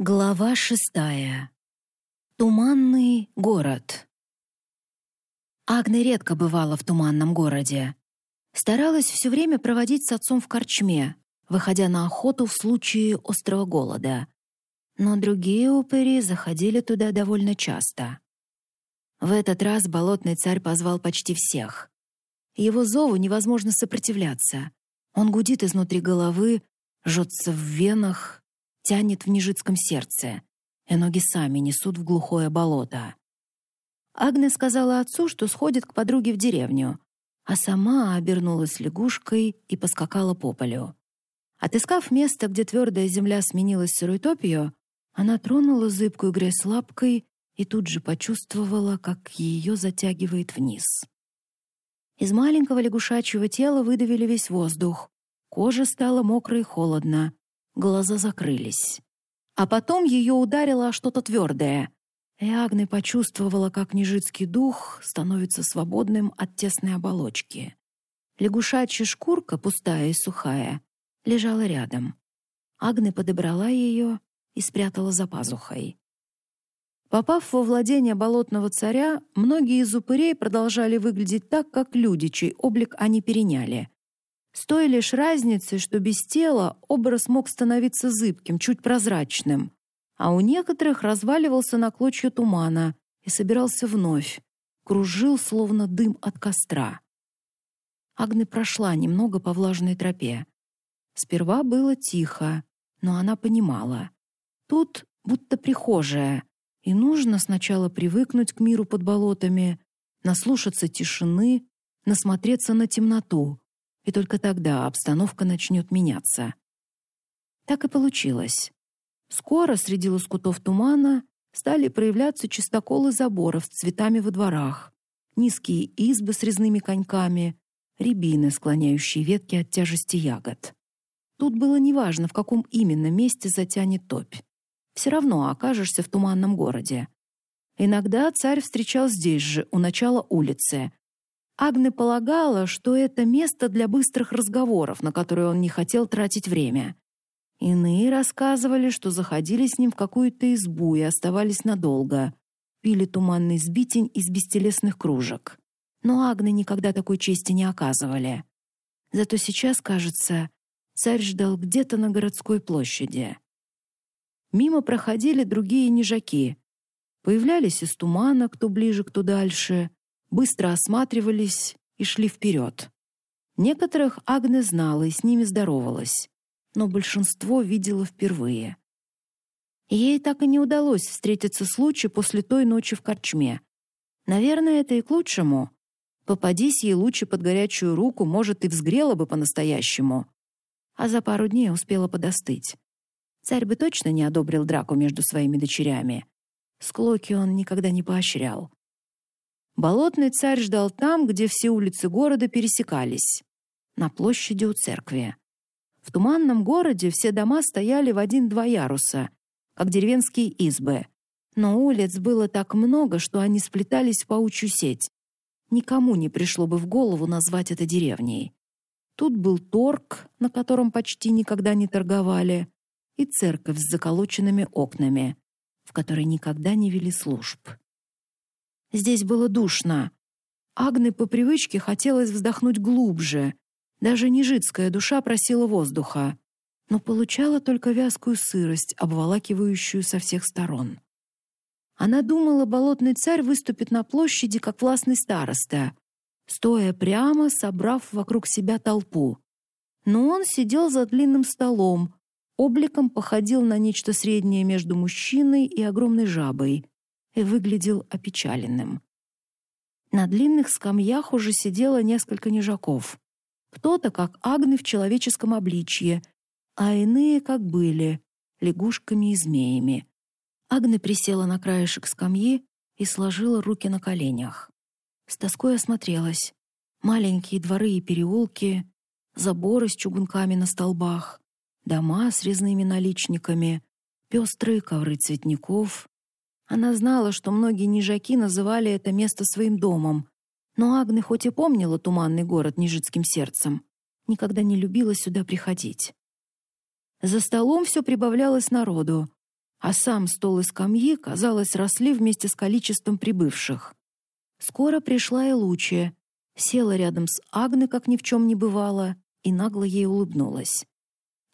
Глава шестая. Туманный город. Агне редко бывала в туманном городе. Старалась все время проводить с отцом в корчме, выходя на охоту в случае острого голода. Но другие упыри заходили туда довольно часто. В этот раз болотный царь позвал почти всех. Его зову невозможно сопротивляться. Он гудит изнутри головы, жжется в венах, тянет в нежитском сердце, и ноги сами несут в глухое болото. Агне сказала отцу, что сходит к подруге в деревню, а сама обернулась лягушкой и поскакала по полю. Отыскав место, где твердая земля сменилась сырой топью, она тронула зыбкую грязь лапкой и тут же почувствовала, как ее затягивает вниз. Из маленького лягушачьего тела выдавили весь воздух. Кожа стала мокрой и холодно, глаза закрылись. А потом ее ударило что-то твердое, и Агне почувствовала, как нежитский дух становится свободным от тесной оболочки. Лягушачья шкурка, пустая и сухая, лежала рядом. Агне подобрала ее и спрятала за пазухой. Попав во владение болотного царя, многие из упырей продолжали выглядеть так, как люди, чей облик они переняли. С той лишь разницей, что без тела образ мог становиться зыбким, чуть прозрачным, а у некоторых разваливался на клочья тумана и собирался вновь, кружил, словно дым от костра. Агне прошла немного по влажной тропе. Сперва было тихо, но она понимала. Тут будто прихожая, и нужно сначала привыкнуть к миру под болотами, наслушаться тишины, насмотреться на темноту, и только тогда обстановка начнет меняться. Так и получилось. Скоро среди лоскутов тумана стали проявляться чистоколы заборов с цветами во дворах, низкие избы с резными коньками, рябины, склоняющие ветки от тяжести ягод. Тут было неважно, в каком именно месте затянет топь. Все равно окажешься в туманном городе. Иногда царь встречал здесь же, у начала улицы, Агне полагала, что это место для быстрых разговоров, на которые он не хотел тратить время. Иные рассказывали, что заходили с ним в какую-то избу и оставались надолго. Пили туманный сбитень из бестелесных кружек. Но Агне никогда такой чести не оказывали. Зато сейчас, кажется, царь ждал где-то на городской площади. Мимо проходили другие нежаки. Появлялись из тумана, кто ближе, кто дальше быстро осматривались и шли вперед. Некоторых Агне знала и с ними здоровалась, но большинство видела впервые. Ей так и не удалось встретиться с Лучи после той ночи в корчме. Наверное, это и к лучшему. Попадись ей Лучи под горячую руку, может, и взгрела бы по-настоящему. А за пару дней успела подостыть. Царь бы точно не одобрил драку между своими дочерями. Склоки он никогда не поощрял. Болотный царь ждал там, где все улицы города пересекались, на площади у церкви. В туманном городе все дома стояли в один-два яруса, как деревенские избы. Но улиц было так много, что они сплетались в паучью сеть. Никому не пришло бы в голову назвать это деревней. Тут был торг, на котором почти никогда не торговали, и церковь с заколоченными окнами, в которой никогда не вели служб. Здесь было душно. Агне по привычке хотелось вздохнуть глубже. Даже нежитская душа просила воздуха, но получала только вязкую сырость, обволакивающую со всех сторон. Она думала, болотный царь выступит на площади, как властный староста, стоя прямо, собрав вокруг себя толпу. Но он сидел за длинным столом, обликом походил на нечто среднее между мужчиной и огромной жабой и выглядел опечаленным. На длинных скамьях уже сидело несколько нежаков. Кто-то, как агны в человеческом обличье, а иные, как были, лягушками и змеями. Агны присела на краешек скамьи и сложила руки на коленях. С тоской осмотрелась. Маленькие дворы и переулки, заборы с чугунками на столбах, дома с резными наличниками, пестрые ковры цветников, она знала, что многие нижаки называли это место своим домом, но Агне хоть и помнила туманный город нижицким сердцем, никогда не любила сюда приходить. За столом все прибавлялось народу. а сам стол и скамьи, казалось, росли вместе с количеством прибывших. Скоро пришла и Лучия, села рядом с Агны, как ни в чем не бывало, и нагло ей улыбнулась.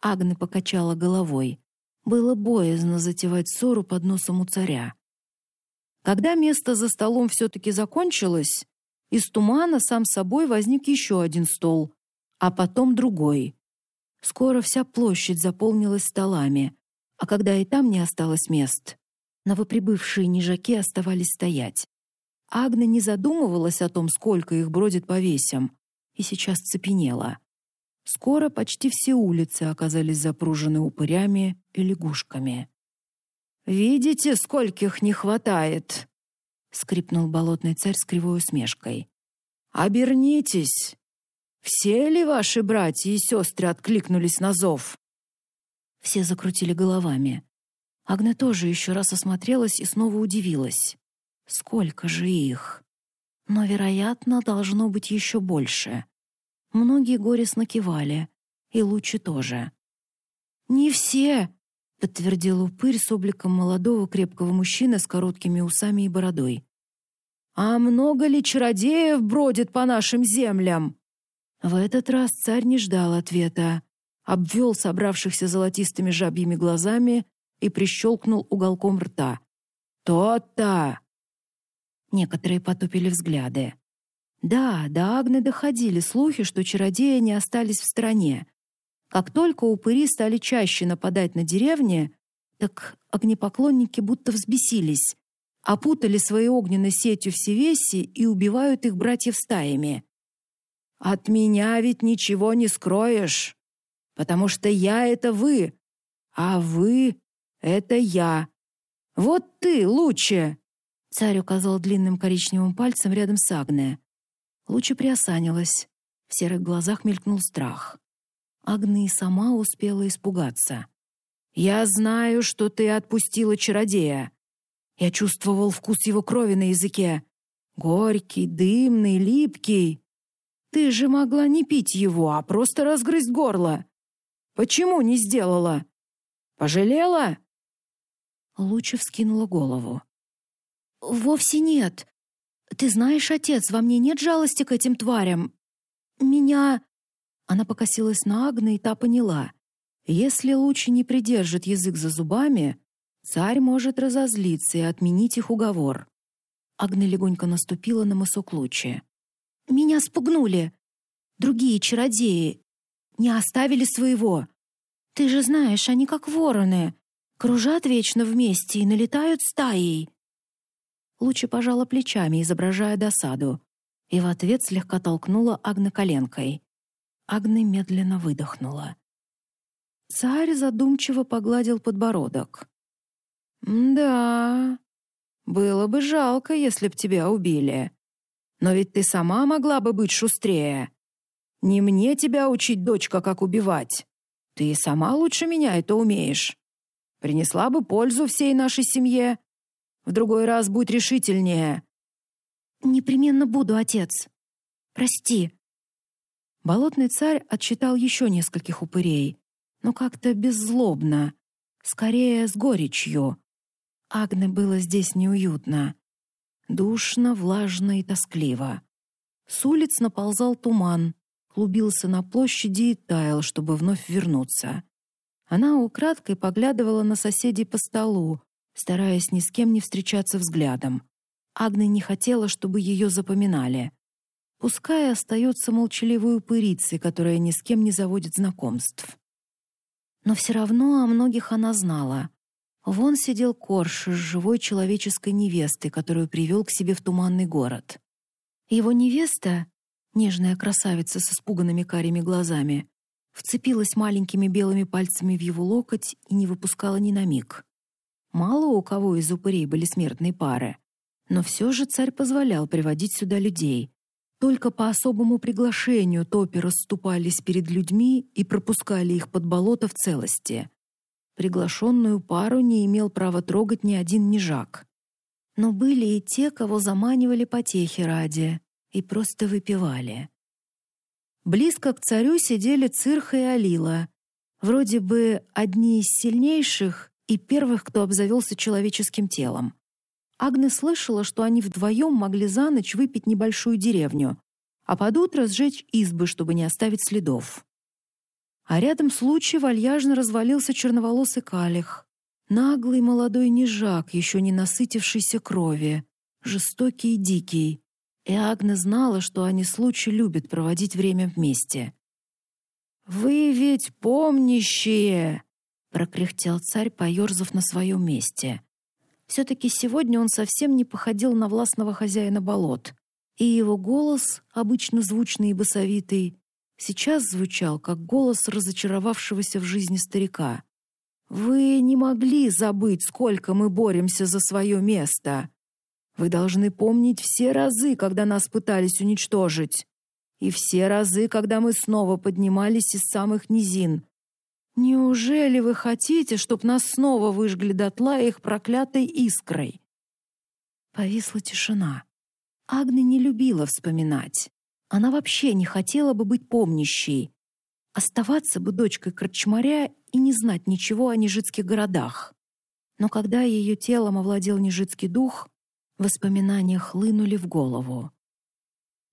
Агна покачала головой. Было боязно затевать ссору под носом у царя. Когда место за столом все-таки закончилось, из тумана сам собой возник еще один стол, а потом другой. Скоро вся площадь заполнилась столами, а когда и там не осталось мест, новоприбывшие нижаки оставались стоять. Агна не задумывалась о том, сколько их бродит по весям, и сейчас цепенела. Скоро почти все улицы оказались запружены упырями и лягушками. «Видите, скольких не хватает?» — скрипнул болотный царь с кривой усмешкой. «Обернитесь! Все ли ваши братья и сестры откликнулись на зов?» Все закрутили головами. Агне тоже еще раз осмотрелась и снова удивилась. Сколько же их? Но, вероятно, должно быть еще больше. Многие горестно кивали, и Лучи тоже. «Не все!» — подтвердил упырь с обликом молодого крепкого мужчины с короткими усами и бородой. «А много ли чародеев бродит по нашим землям?» В этот раз царь не ждал ответа, обвел собравшихся золотистыми жабьими глазами и прищелкнул уголком рта. «То-то!» Некоторые потупили взгляды. Да, до Агны доходили слухи, что чародеи не остались в стране. Как только упыри стали чаще нападать на деревни, так огнепоклонники будто взбесились, опутали своей огненной сетью все веси и убивают их братьев стаями. «От меня ведь ничего не скроешь, потому что я — это вы, а вы — это я. Вот ты лучше!» Царь указал длинным коричневым пальцем рядом с Агне. Лучше приосанилась. В серых глазах мелькнул страх. Агны сама успела испугаться. «Я знаю, что ты отпустила чародея. Я чувствовал вкус его крови на языке. Горький, дымный, липкий. Ты же могла не пить его, а просто разгрызть горло. Почему не сделала? Пожалела?» Луча вскинула голову. «Вовсе нет. «Ты знаешь, отец, во мне нет жалости к этим тварям. Меня...» Она покосилась на Агне, и та поняла. Если Лучи не придержит язык за зубами, царь может разозлиться и отменить их уговор. Агне легонько наступила на мысок Лучи. «Меня спугнули. Другие чародеи. Не оставили своего. Ты же знаешь, они как вороны. Кружат вечно вместе и налетают стаей. Лучи пожала плечами, изображая досаду, и в ответ слегка толкнула Агны коленкой. Агны медленно выдохнула. Царь задумчиво погладил подбородок. «Да, было бы жалко, если б тебя убили. Но ведь ты сама могла бы быть шустрее. Не мне тебя учить, дочка, как убивать. Ты и сама лучше меня это умеешь. Принесла бы пользу всей нашей семье. В другой раз будь решительнее». «Непременно буду, отец. Прости». Болотный царь отчитал еще нескольких упырей, но как-то беззлобно, скорее с горечью. Агне было здесь неуютно. Душно, влажно и тоскливо. С улиц наползал туман, клубился на площади и таял, чтобы вновь вернуться. Она украдкой поглядывала на соседей по столу, стараясь ни с кем не встречаться взглядом. Агне не хотела, чтобы ее запоминали. Пускай остается молчаливой упырицей, которая ни с кем не заводит знакомств. Но все равно о многих она знала. Вон сидел Корж с живой человеческой невестой, которую привел к себе в туманный город. Его невеста, нежная красавица с испуганными карими глазами, вцепилась маленькими белыми пальцами в его локоть и не выпускала ни на миг. Мало у кого из упырей были смертные пары. Но все же царь позволял приводить сюда людей. Только по особому приглашению топи расступались перед людьми и пропускали их под болото в целости. Приглашенную пару не имел права трогать ни один нежак. Но были и те, кого заманивали потехи ради и просто выпивали. Близко к царю сидели Цирха и Алила. Вроде бы одни из сильнейших и первых, кто обзавелся человеческим телом. Агне слышала, что они вдвоем могли за ночь выпить небольшую деревню, а под утро сжечь избы, чтобы не оставить следов. А рядом с Лучи вальяжно развалился черноволосый калих. Наглый молодой нежак, еще не насытившийся крови, жестокий и дикий. И Агне знала, что они с Лучи любят проводить время вместе. «Вы ведь помнящие!» — прокряхтел царь, поерзав на своем месте. Все-таки сегодня он совсем не походил на властного хозяина болот, и его голос, обычно звучный и басовитый, сейчас звучал как голос разочаровавшегося в жизни старика. «Вы не могли забыть, сколько мы боремся за свое место. Вы должны помнить все разы, когда нас пытались уничтожить, и все разы, когда мы снова поднимались из самых низин, Неужели вы хотите, чтоб нас снова выжгли дотла их проклятой искрой? Повисла тишина. Агна не любила вспоминать. Она вообще не хотела бы быть помнящей. Оставаться бы дочкой корчмаря и не знать ничего о нежитских городах. Но когда ее телом овладел нежитский дух, воспоминания хлынули в голову.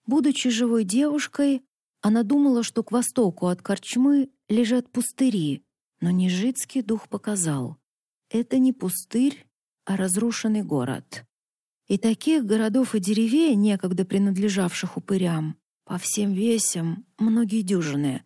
Будучи живой девушкой, она думала, что к востоку от корчмы лежат пустыри, но Нежицкий дух показал. Это не пустырь, а разрушенный город. И таких городов и деревень, некогда принадлежавших упырям, по всем весям, многие дюжины.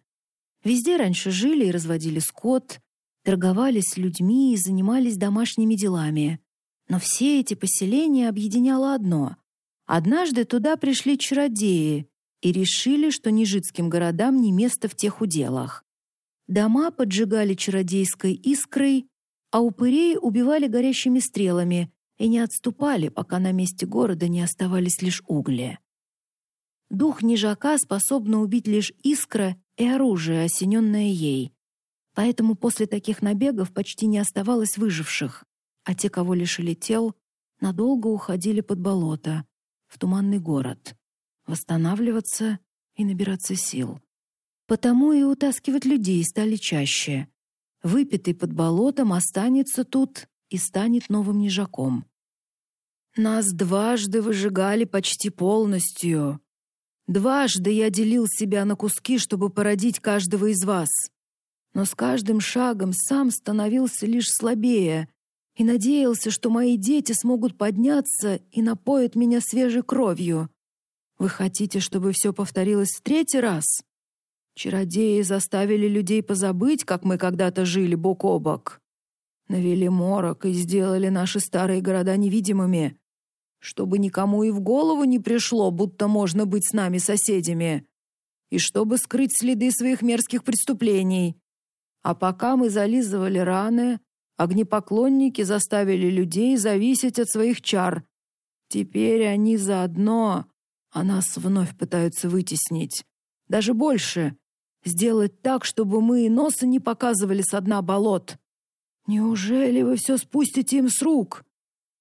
Везде раньше жили и разводили скот, торговали с людьми и занимались домашними делами. Но все эти поселения объединяло одно. Однажды туда пришли чародеи и решили, что нежитским городам не место в тех уделах. Дома поджигали чародейской искрой, а упырей убивали горящими стрелами и не отступали, пока на месте города не оставались лишь угли. Дух нежака способна убить лишь искра и оружие, осененное ей. Поэтому после таких набегов почти не оставалось выживших, а те, кого лишили тел, надолго уходили под болото, в туманный город, восстанавливаться и набираться сил. Потому и утаскивать людей стали чаще. Выпитый под болотом останется тут и станет новым нежаком. Нас дважды выжигали почти полностью. Дважды я делил себя на куски, чтобы породить каждого из вас. Но с каждым шагом сам становился лишь слабее и надеялся, что мои дети смогут подняться и напоят меня свежей кровью. Вы хотите, чтобы все повторилось в третий раз? Чародеи заставили людей позабыть, как мы когда-то жили бок о бок. Навели морок и сделали наши старые города невидимыми, чтобы никому и в голову не пришло, будто можно быть с нами соседями, и чтобы скрыть следы своих мерзких преступлений. А пока мы зализывали раны, огнепоклонники заставили людей зависеть от своих чар. Теперь они заодно, а нас вновь пытаются вытеснить. Даже больше. Сделать так, чтобы мы и носа не показывали с дна болот. Неужели вы все спустите им с рук?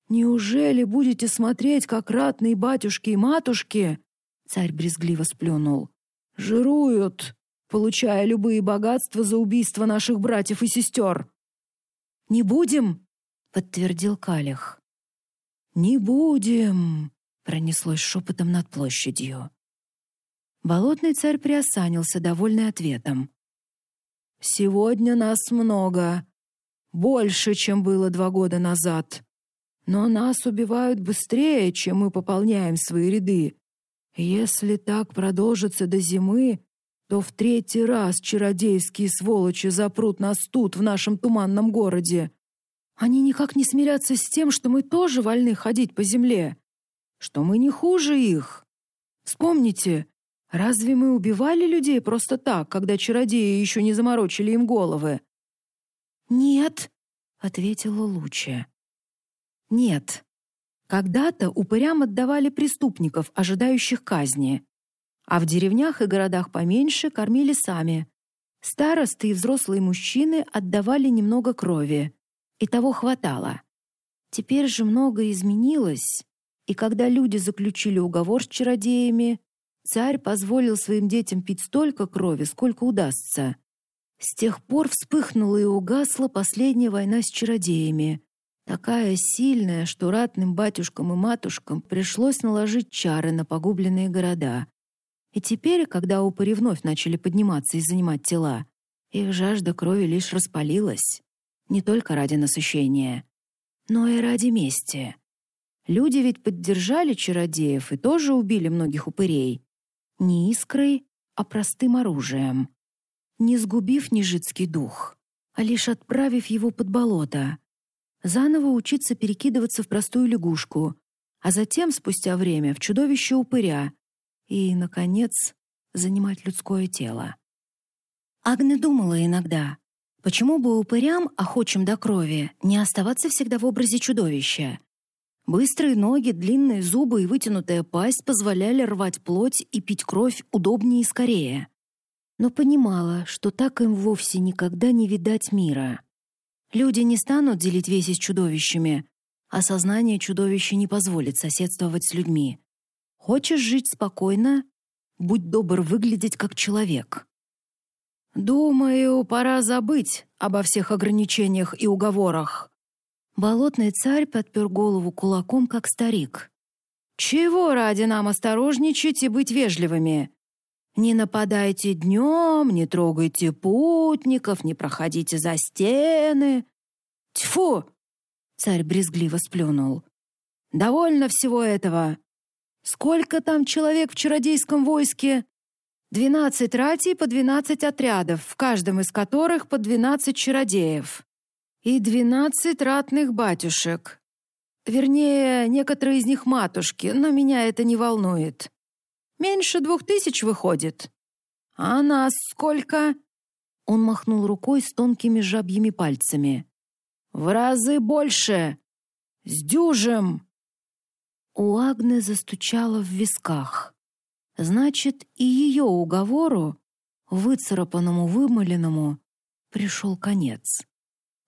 Неужели будете смотреть, как ратные батюшки и матушки, царь брезгливо сплюнул, жируют, получая любые богатства за убийство наших братьев и сестер? Не будем, подтвердил Калих. Не будем, пронеслось шепотом над площадью. Болотный царь приосанился, довольный ответом. «Сегодня нас много. Больше, чем было два года назад. Но нас убивают быстрее, чем мы пополняем свои ряды. Если так продолжится до зимы, то в третий раз чародейские сволочи запрут нас тут, в нашем туманном городе. Они никак не смирятся с тем, что мы тоже вольны ходить по земле, что мы не хуже их. Вспомните, Разве мы убивали людей просто так, когда чародеи еще не заморочили им головы? Нет, ответила Луча. Нет. Когда-то упырям отдавали преступников, ожидающих казни, а в деревнях и городах поменьше кормили сами. Старосты и взрослые мужчины отдавали немного крови, и того хватало. Теперь же многое изменилось, и когда люди заключили уговор с чародеями, Царь позволил своим детям пить столько крови, сколько удастся. С тех пор вспыхнула и угасла последняя война с чародеями, такая сильная, что ратным батюшкам и матушкам пришлось наложить чары на погубленные города. И теперь, когда упыри вновь начали подниматься и занимать тела, их жажда крови лишь распалилась, не только ради насыщения, но и ради мести. Люди ведь поддержали чародеев и тоже убили многих упырей. Не искрой, а простым оружием. Не сгубив нежитский дух, а лишь отправив его под болото. Заново учиться перекидываться в простую лягушку, а затем, спустя время, в чудовище упыря и, наконец, занимать людское тело. Агне думала иногда, почему бы упырям, охочим до крови, не оставаться всегда в образе чудовища, Быстрые ноги, длинные зубы и вытянутая пасть позволяли рвать плоть и пить кровь удобнее и скорее. Но понимала, что так им вовсе никогда не видать мира. Люди не станут делить весь с чудовищами, а сознание чудовища не позволит соседствовать с людьми. Хочешь жить спокойно? Будь добр выглядеть как человек. Думаю, пора забыть обо всех ограничениях и уговорах, Болотный царь подпер голову кулаком, как старик. «Чего ради нам осторожничать и быть вежливыми? Не нападайте днем, не трогайте путников, не проходите за стены. Тьфу!» Царь брезгливо сплюнул. «Довольно всего этого. Сколько там человек в чародейском войске? Двенадцать ратей по двенадцать отрядов, в каждом из которых по двенадцать чародеев и двенадцать ратных батюшек. Вернее, некоторые из них матушки, но меня это не волнует. Меньше двух тысяч выходит. А нас сколько?» Он махнул рукой с тонкими жабьими пальцами. «В разы больше! С дюжем!» У Агны застучало в висках. Значит, и ее уговору, выцарапанному, вымоленному, пришел конец.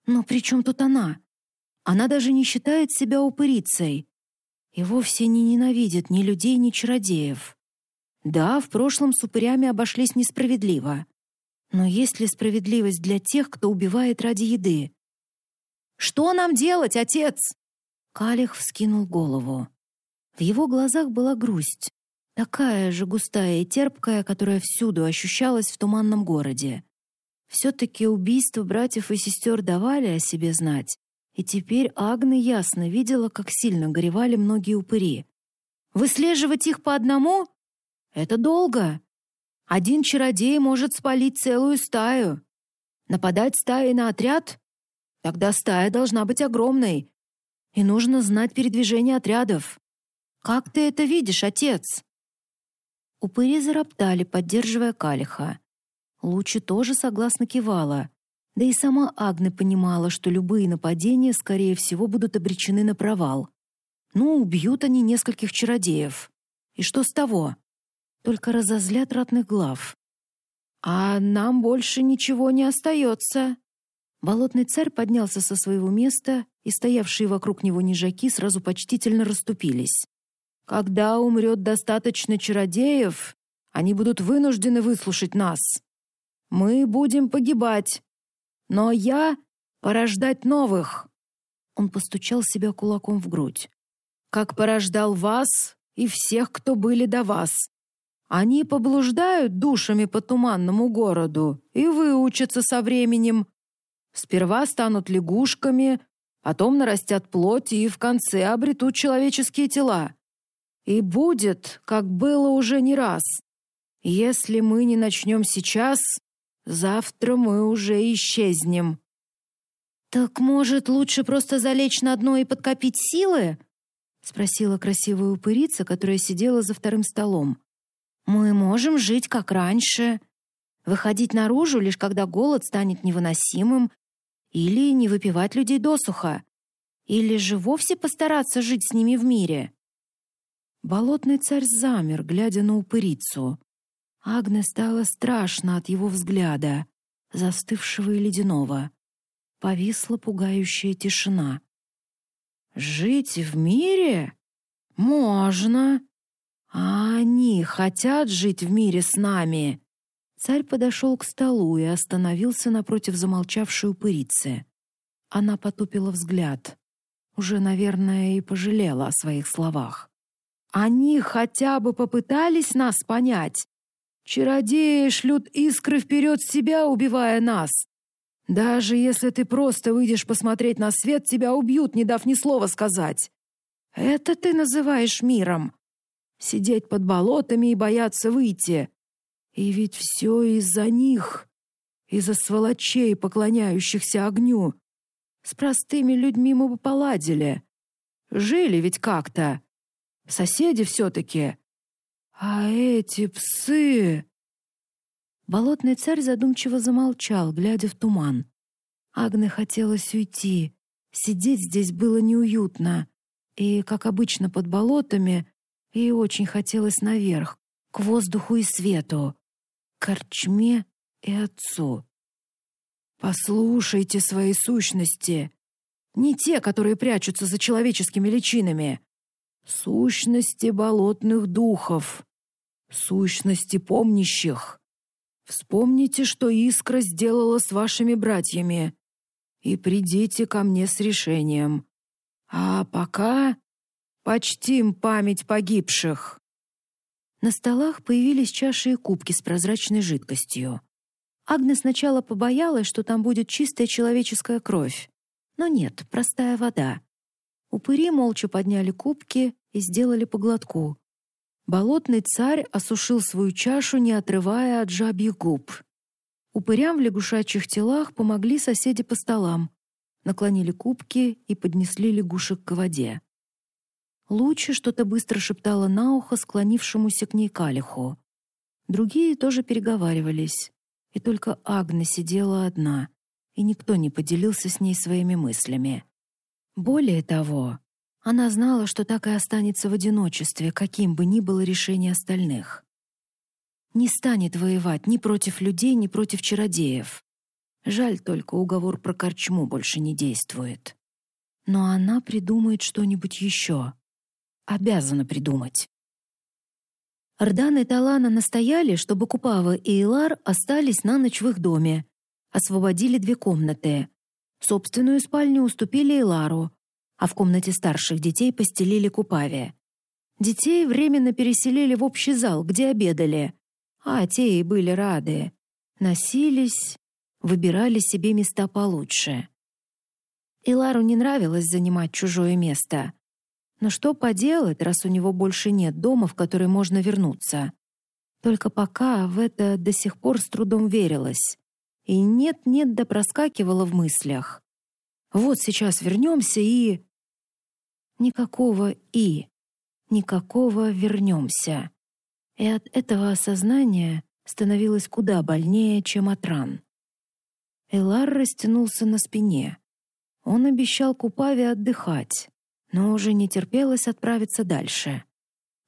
Но при чем тут она? Она даже не считает себя упырицей и вовсе не ненавидит ни людей, ни чародеев. Да, в прошлом с упырями обошлись несправедливо. Но есть ли справедливость для тех, кто убивает ради еды? «Что нам делать, отец?» Калих вскинул голову. В его глазах была грусть, такая же густая и терпкая, которая всюду ощущалась в туманном городе. Все-таки убийства братьев и сестер давали о себе знать, и теперь Агна ясно видела, как сильно горевали многие упыри. Выслеживать их по одному — это долго. Один чародей может спалить целую стаю. Нападать стаей на отряд? Тогда стая должна быть огромной. И нужно знать передвижение отрядов. Как ты это видишь, отец? Упыри зароптали, поддерживая Калиха. Лучи тоже согласно кивала. Да и сама Агне понимала, что любые нападения, скорее всего, будут обречены на провал. Ну, убьют они нескольких чародеев. И что с того? Только разозлят ратных глав. А нам больше ничего не остается. Болотный царь поднялся со своего места, и стоявшие вокруг него нежаки сразу почтительно расступились. Когда умрет достаточно чародеев, они будут вынуждены выслушать нас. Мы будем погибать, но я порождать новых. Он постучал себя кулаком в грудь. Как порождал вас и всех, кто были до вас. Они поблуждают душами по туманному городу и выучатся со временем. Сперва станут лягушками, потом нарастят плоть и в конце обретут человеческие тела. И будет, как было уже не раз. Если мы не начнем сейчас, Завтра мы уже исчезнем». «Так, может, лучше просто залечь на дно и подкопить силы?» — спросила красивая упырица, которая сидела за вторым столом. «Мы можем жить как раньше, выходить наружу лишь когда голод станет невыносимым, или не выпивать людей досуха, или же вовсе постараться жить с ними в мире». Болотный царь замер, глядя на упырицу. Агне стало страшно от его взгляда, застывшего и ледяного. Повисла пугающая тишина. «Жить в мире? Можно. А они хотят жить в мире с нами? Царь подошел к столу и остановился напротив замолчавшей упырицы. Она потупила взгляд. Уже, наверное, и пожалела о своих словах. «Они хотя бы попытались нас понять. Чародеи шлют искры вперед себя, убивая нас. Даже если ты просто выйдешь посмотреть на свет, тебя убьют, не дав ни слова сказать. Это ты называешь миром? Сидеть под болотами и бояться выйти. И ведь все из-за них, из-за сволочей, поклоняющихся огню. С простыми людьми мы бы поладили. Жили ведь как-то. Соседи все-таки. А эти псы... Болотный царь задумчиво замолчал, глядя в туман. Агне хотелось уйти. Сидеть здесь было неуютно. И, как обычно, под болотами, ей очень хотелось наверх, к воздуху и свету корчме и отцу. Послушайте свои сущности. Не те, которые прячутся за человеческими личинами. Сущности болотных духов. Сущности помнящих. Вспомните, что искра сделала с вашими братьями. И придите ко мне с решением. А пока почтим память погибших. На столах появились чаши и кубки с прозрачной жидкостью. Агне сначала побоялась, что там будет чистая человеческая кровь. Но нет, простая вода. Упыри молча подняли кубки и сделали по глотку. Болотный царь осушил свою чашу, не отрывая от жабьих губ. Упырям в лягушачьих телах помогли соседи по столам, наклонили кубки и поднесли лягушек к воде. Лучи что-то быстро шептала на ухо склонившемуся к ней калиху. Другие тоже переговаривались, и только Агна сидела одна, и никто не поделился с ней своими мыслями. Более того, она знала, что так и останется в одиночестве, каким бы ни было решение остальных. Не станет воевать ни против людей, ни против чародеев. Жаль только, уговор про корчму больше не действует. Но она придумает что-нибудь еще обязана придумать. Ардан и Талана настояли, чтобы Купава и Илар остались на ночь в их доме. Освободили две комнаты. Собственную спальню уступили Илару, а в комнате старших детей постелили Купаве. Детей временно переселили в общий зал, где обедали. А те и были рады. Носились, выбирали себе места получше. Илару не нравилось занимать чужое место. Но что поделать, раз у него больше нет дома, в который можно вернуться? Только пока в это до сих пор с трудом верилось. И нет-нет да проскакивало в мыслях. Вот сейчас вернемся и... Никакого «и». Никакого «вернемся». И от этого осознания становилось куда больнее, чем от ран. Элар растянулся на спине. Он обещал Купаве отдыхать но уже не терпелось отправиться дальше.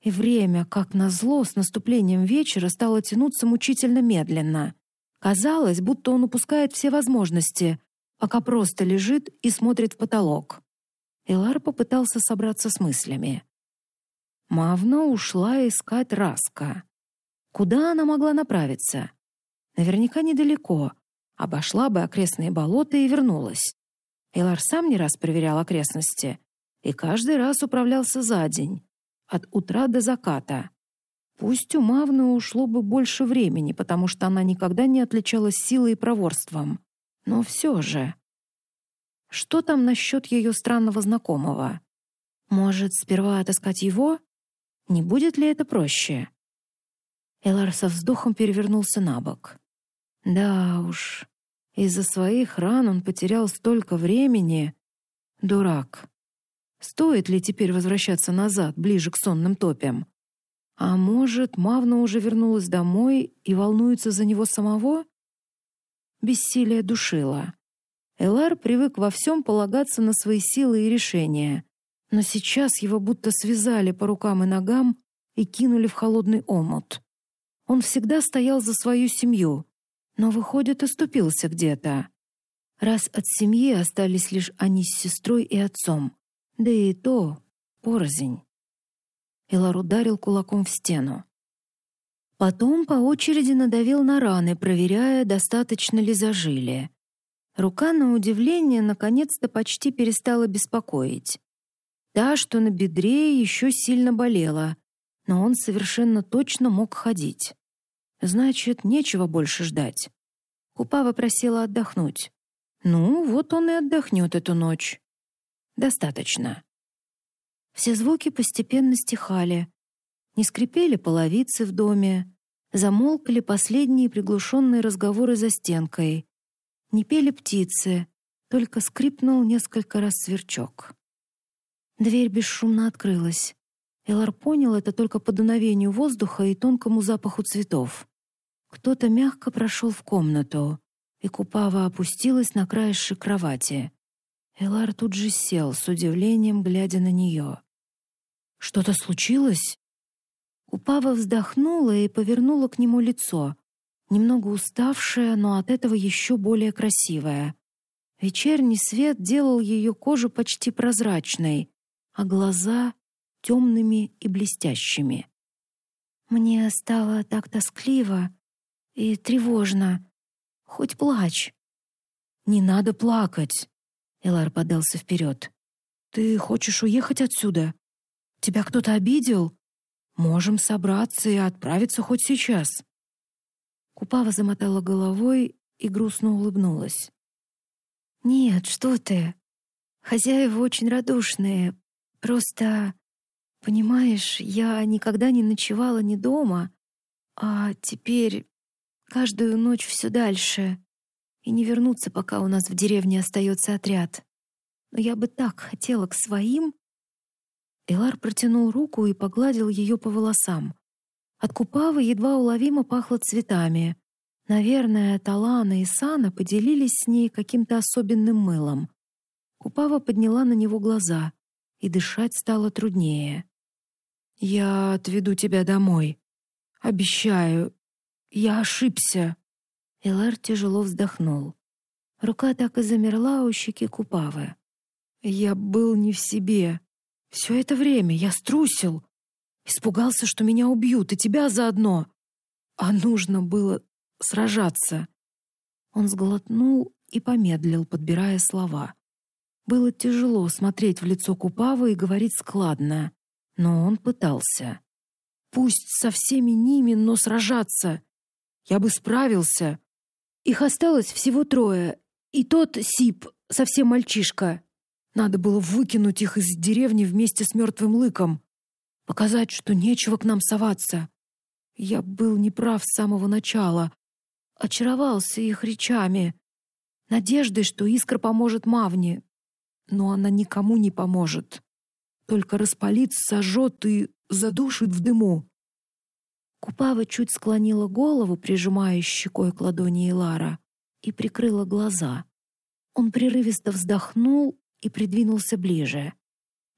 И время, как назло, с наступлением вечера стало тянуться мучительно медленно. Казалось, будто он упускает все возможности, пока просто лежит и смотрит в потолок. Элар попытался собраться с мыслями. Мавна ушла искать Раска. Куда она могла направиться? Наверняка недалеко. Обошла бы окрестные болота и вернулась. Элар сам не раз проверял окрестности и каждый раз управлялся за день, от утра до заката. Пусть у Мавны ушло бы больше времени, потому что она никогда не отличалась силой и проворством. Но все же... Что там насчет ее странного знакомого? Может, сперва отыскать его? Не будет ли это проще? Элар со вздохом перевернулся на бок. Да уж, из-за своих ран он потерял столько времени. Дурак. Стоит ли теперь возвращаться назад, ближе к сонным топям? А может, Мавна уже вернулась домой и волнуется за него самого? Бессилие душило. Элар привык во всем полагаться на свои силы и решения, но сейчас его будто связали по рукам и ногам и кинули в холодный омут. Он всегда стоял за свою семью, но, выходит, оступился где-то. Раз от семьи остались лишь они с сестрой и отцом — да и то порознь. Илар ударил кулаком в стену. Потом по очереди надавил на раны, проверяя, достаточно ли зажили. Рука, на удивление, наконец-то почти перестала беспокоить. Та, что на бедре, еще сильно болела, но он совершенно точно мог ходить. Значит, нечего больше ждать. Купава просила отдохнуть. Ну, вот он и отдохнет эту ночь. Достаточно. Все звуки постепенно стихали, не скрипели половицы в доме, замолкли последние приглушенные разговоры за стенкой. Не пели птицы, только скрипнул несколько раз сверчок. Дверь бесшумно открылась. Элар понял это только по дуновению воздуха и тонкому запаху цветов. Кто-то мягко прошел в комнату, и Купава опустилась на краешек кровати. Элар тут же сел, с удивлением глядя на нее. «Что-то случилось?» Упава вздохнула и повернула к нему лицо, немного уставшее, но от этого еще более красивое. Вечерний свет делал ее кожу почти прозрачной, а глаза — темными и блестящими. «Мне стало так тоскливо и тревожно. Хоть плачь». «Не надо плакать», — Элар подался вперед. «Ты хочешь уехать отсюда? Тебя кто-то обидел?» Можем собраться и отправиться хоть сейчас. Купава замотала головой и грустно улыбнулась. Нет, что ты? Хозяева очень радушные. Просто, понимаешь, я никогда не ночевала ни дома, а теперь каждую ночь все дальше. И не вернуться, пока у нас в деревне остается отряд. Но я бы так хотела к своим, Элар протянул руку и погладил ее по волосам. От Купавы едва уловимо пахло цветами. Наверное, Талана и Сана поделились с ней каким-то особенным мылом. Купава подняла на него глаза, и дышать стало труднее. «Я отведу тебя домой. Обещаю. Я ошибся». Элар тяжело вздохнул. Рука так и замерла у щеки Купавы. «Я был не в себе. Все это время я струсил. Испугался, что меня убьют, и тебя заодно. А нужно было сражаться. Он сглотнул и помедлил, подбирая слова. Было тяжело смотреть в лицо Купавы и говорить складно, но он пытался. Пусть со всеми ними, но сражаться. Я бы справился. Их осталось всего трое, и тот Сип, совсем мальчишка. Надо было выкинуть их из деревни вместе с мертвым лыком. Показать, что нечего к нам соваться. Я был неправ с самого начала. Очаровался их речами. Надеждой, что искра поможет Мавне. Но она никому не поможет. Только распалит, сожжет и задушит в дыму. Купава чуть склонила голову, прижимая щекой к ладони Илара, и прикрыла глаза. Он прерывисто вздохнул и придвинулся ближе.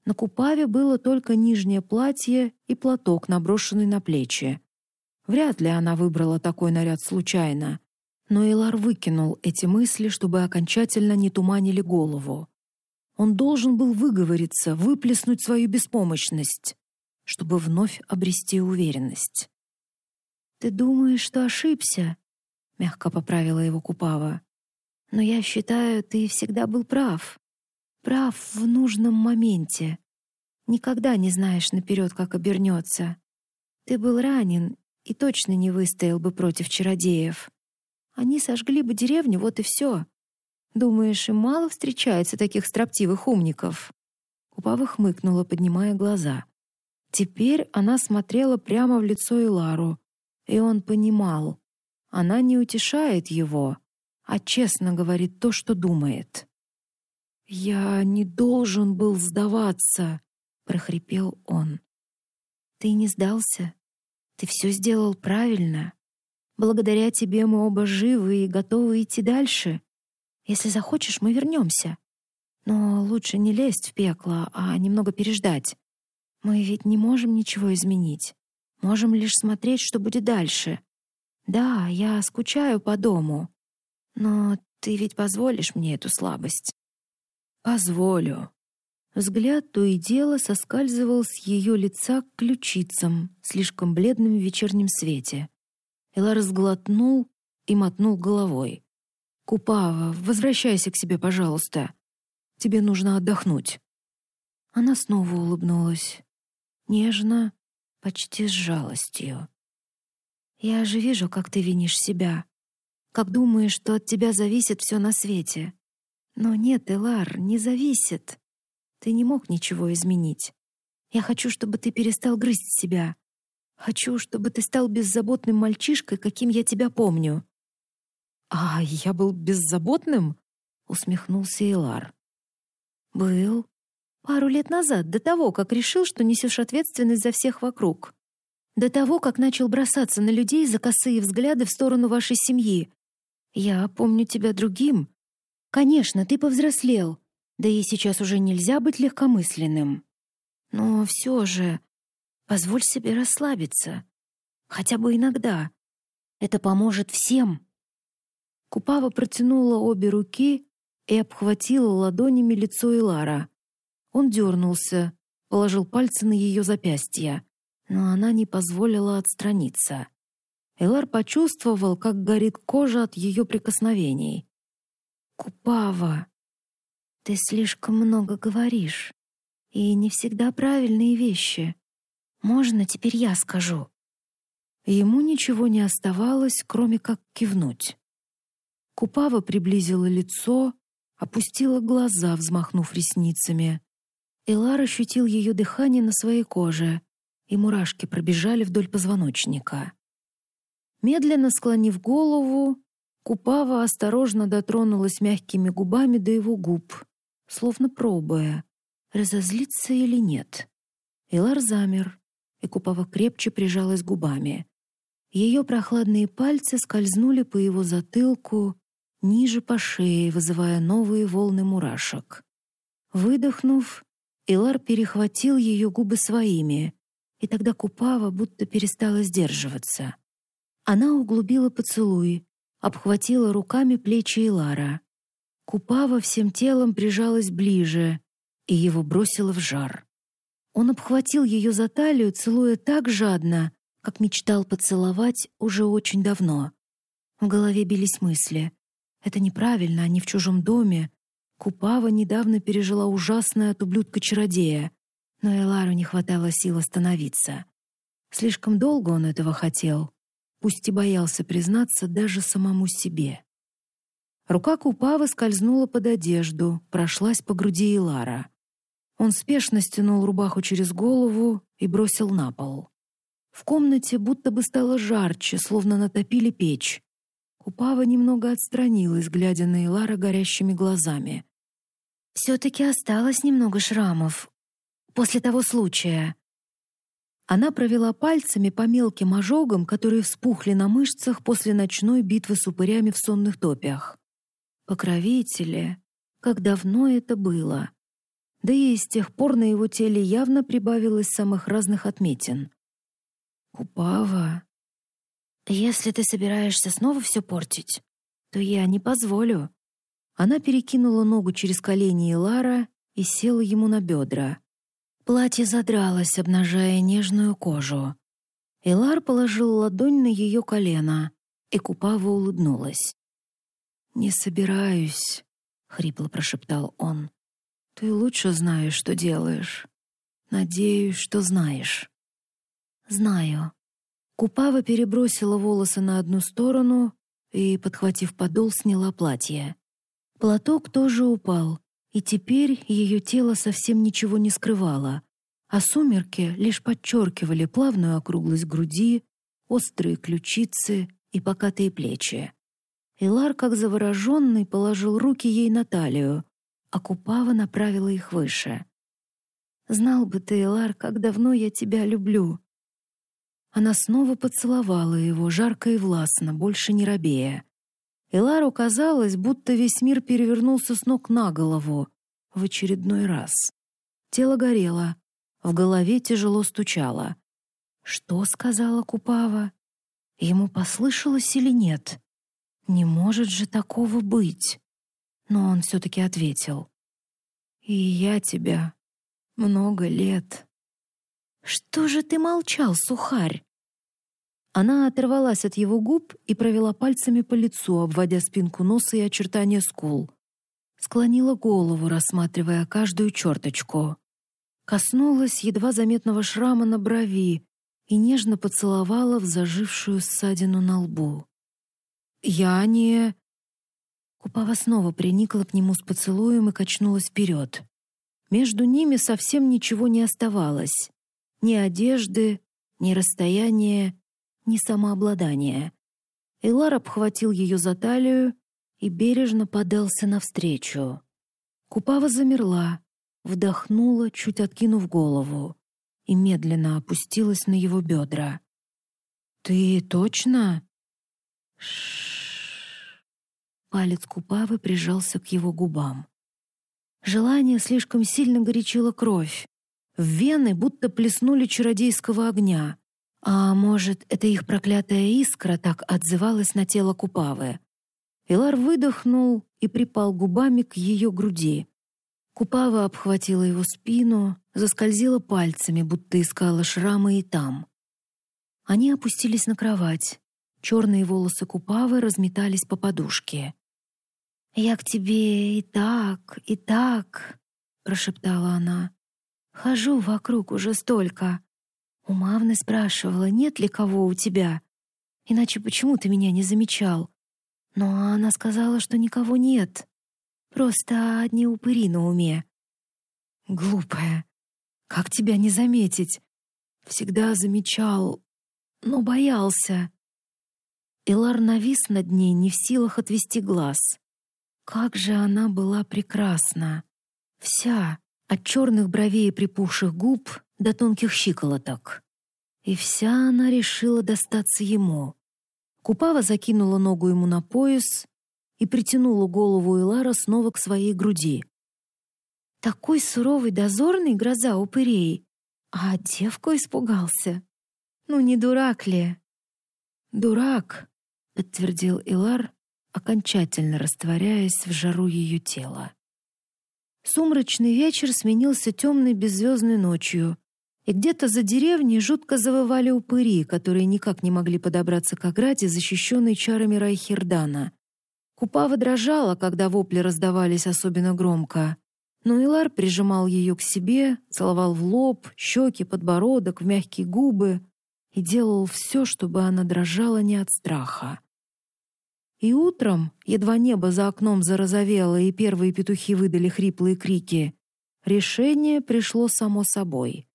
На Купаве было только нижнее платье и платок, наброшенный на плечи. Вряд ли она выбрала такой наряд случайно. Но Элар выкинул эти мысли, чтобы окончательно не туманили голову. Он должен был выговориться, выплеснуть свою беспомощность, чтобы вновь обрести уверенность. «Ты думаешь, что ошибся?» — мягко поправила его Купава. «Но я считаю, ты всегда был прав. Прав в нужном моменте. Никогда не знаешь наперед, как обернется. Ты был ранен и точно не выстоял бы против чародеев. Они сожгли бы деревню, вот и все. Думаешь, им мало встречается таких строптивых умников?» Купава хмыкнула, поднимая глаза. Теперь она смотрела прямо в лицо Илару, и он понимал. Она не утешает его, а честно говорит то, что думает. «Я не должен был сдаваться», — прохрипел он. «Ты не сдался. Ты все сделал правильно. Благодаря тебе мы оба живы и готовы идти дальше. Если захочешь, мы вернемся. Но лучше не лезть в пекло, а немного переждать. Мы ведь не можем ничего изменить. Можем лишь смотреть, что будет дальше. Да, я скучаю по дому. Но ты ведь позволишь мне эту слабость. «Позволю». Взгляд то и дело соскальзывал с ее лица к ключицам, слишком бледным в вечернем свете. Элар сглотнул и мотнул головой. «Купава, возвращайся к себе, пожалуйста. Тебе нужно отдохнуть». Она снова улыбнулась. Нежно, почти с жалостью. «Я же вижу, как ты винишь себя. Как думаешь, что от тебя зависит все на свете. Но нет, Элар, не зависит. Ты не мог ничего изменить. Я хочу, чтобы ты перестал грызть себя. Хочу, чтобы ты стал беззаботным мальчишкой, каким я тебя помню». «А я был беззаботным?» — усмехнулся Илар. «Был. Пару лет назад, до того, как решил, что несешь ответственность за всех вокруг. До того, как начал бросаться на людей за косые взгляды в сторону вашей семьи. Я помню тебя другим. Конечно, ты повзрослел, да и сейчас уже нельзя быть легкомысленным. Но все же позволь себе расслабиться. Хотя бы иногда. Это поможет всем. Купава протянула обе руки и обхватила ладонями лицо Илара. Он дернулся, положил пальцы на ее запястье, но она не позволила отстраниться. Элар почувствовал, как горит кожа от ее прикосновений. «Купава, ты слишком много говоришь, и не всегда правильные вещи. Можно теперь я скажу?» Ему ничего не оставалось, кроме как кивнуть. Купава приблизила лицо, опустила глаза, взмахнув ресницами. Элар ощутил ее дыхание на своей коже, и мурашки пробежали вдоль позвоночника. Медленно склонив голову, Купава осторожно дотронулась мягкими губами до его губ, словно пробуя, разозлиться или нет. Элар замер, и Купава крепче прижалась губами. Ее прохладные пальцы скользнули по его затылку, ниже по шее, вызывая новые волны мурашек. Выдохнув, Элар перехватил ее губы своими, и тогда Купава будто перестала сдерживаться. Она углубила поцелуй, обхватила руками плечи Илара. Купава всем телом прижалась ближе, и его бросило в жар. Он обхватил ее за талию, целуя так жадно, как мечтал поцеловать уже очень давно. В голове бились мысли. Это неправильно, они в чужом доме. Купава недавно пережила ужасное от ублюдка-чародея, но Элару не хватало сил остановиться. Слишком долго он этого хотел, пусть и боялся признаться даже самому себе. Рука Купавы скользнула под одежду, прошлась по груди Илара. Он спешно стянул рубаху через голову и бросил на пол. В комнате будто бы стало жарче, словно натопили печь. Купава немного отстранилась, глядя на Илара горящими глазами. «Все-таки осталось немного шрамов. После того случая». Она провела пальцами по мелким ожогам, которые вспухли на мышцах после ночной битвы с упырями в сонных топях. Покровители, как давно это было. Да и с тех пор на его теле явно прибавилось самых разных отметин. «Купава», «Если ты собираешься снова все портить, то я не позволю». Она перекинула ногу через колени Илара и села ему на бедра. Платье задралось, обнажая нежную кожу. Илар положил ладонь на ее колено, и Купава улыбнулась. «Не собираюсь», — хрипло прошептал он. «Ты лучше знаешь, что делаешь. Надеюсь, что знаешь». «Знаю», Купава перебросила волосы на одну сторону и, подхватив подол, сняла платье. Платок тоже упал, и теперь ее тело совсем ничего не скрывало, а сумерки лишь подчеркивали плавную округлость груди, острые ключицы и покатые плечи. Илар, как завороженный, положил руки ей на талию, а Купава направила их выше. «Знал бы ты, Илар, как давно я тебя люблю», она снова поцеловала его, жарко и властно, больше не робея. Элару казалось, будто весь мир перевернулся с ног на голову в очередной раз. Тело горело, в голове тяжело стучало. Что сказала Купава? Ему послышалось или нет? Не может же такого быть. Но он все-таки ответил. «И я тебя много лет». «Что же ты молчал, сухарь?» Она оторвалась от его губ и провела пальцами по лицу, обводя спинку носа и очертания скул. Склонила голову, рассматривая каждую черточку. Коснулась едва заметного шрама на брови и нежно поцеловала в зажившую ссадину на лбу. «Я не...» Купава снова приникла к нему с поцелуем и качнулась вперед. Между ними совсем ничего не оставалось. Ни одежды, ни расстояния, ни самообладания. Элар обхватил ее за талию и бережно подался навстречу. Купава замерла, вдохнула, чуть откинув голову, и медленно опустилась на его бедра. «Ты точно?» Ш Палец Купавы прижался к его губам. Желание слишком сильно горячило кровь. В вены будто плеснули чародейского огня. А может, это их проклятая искра так отзывалась на тело Купавы? Илар выдохнул и припал губами к ее груди. Купава обхватила его спину, заскользила пальцами, будто искала шрамы и там. Они опустились на кровать. Черные волосы Купавы разметались по подушке. «Я к тебе и так, и так», — прошептала она. «Хожу вокруг уже столько. У Мавны спрашивала, нет ли кого у тебя. Иначе почему ты меня не замечал? Но она сказала, что никого нет. Просто одни упыри на уме». «Глупая. Как тебя не заметить? Всегда замечал, но боялся». Илар навис над ней, не в силах отвести глаз. Как же она была прекрасна! Вся, от черных бровей и припухших губ до тонких щиколоток. И вся она решила достаться ему. Купава закинула ногу ему на пояс и притянула голову Илара снова к своей груди. Такой суровый дозорный гроза упырей, а девку испугался. Ну не дурак ли? Дурак, подтвердил Илар, окончательно растворяясь в жару ее тела. Сумрачный вечер сменился темной беззвездной ночью, и где-то за деревней жутко завывали упыри, которые никак не могли подобраться к ограде, защищенной чарами Райхердана. Купава дрожала, когда вопли раздавались особенно громко. Но Илар прижимал ее к себе, целовал в лоб, щеки, подбородок, в мягкие губы и делал все, чтобы она дрожала не от страха. И утром, едва небо за окном зарозовело и первые петухи выдали хриплые крики, решение пришло само собой.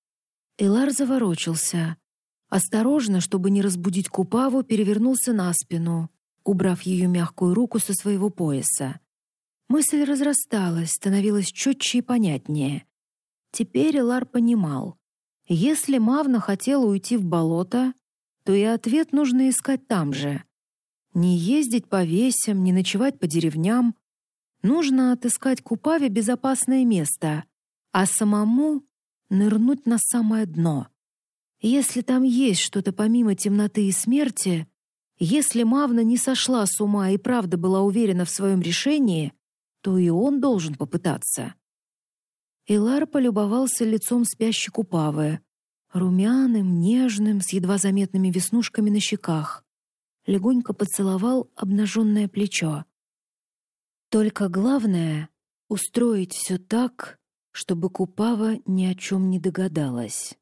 Элар заворочился. Осторожно, чтобы не разбудить Купаву, перевернулся на спину, убрав ее мягкую руку со своего пояса. Мысль разрасталась, становилась четче и понятнее. Теперь Элар понимал. Если Мавна хотела уйти в болото, то и ответ нужно искать там же — не ездить по весям, не ночевать по деревням. Нужно отыскать Купаве безопасное место, а самому нырнуть на самое дно. Если там есть что-то помимо темноты и смерти, если Мавна не сошла с ума и правда была уверена в своем решении, то и он должен попытаться. Илар полюбовался лицом спящей Купавы, румяным, нежным, с едва заметными веснушками на щеках легонько поцеловал обнаженное плечо. Только главное — устроить все так, чтобы Купава ни о чем не догадалась.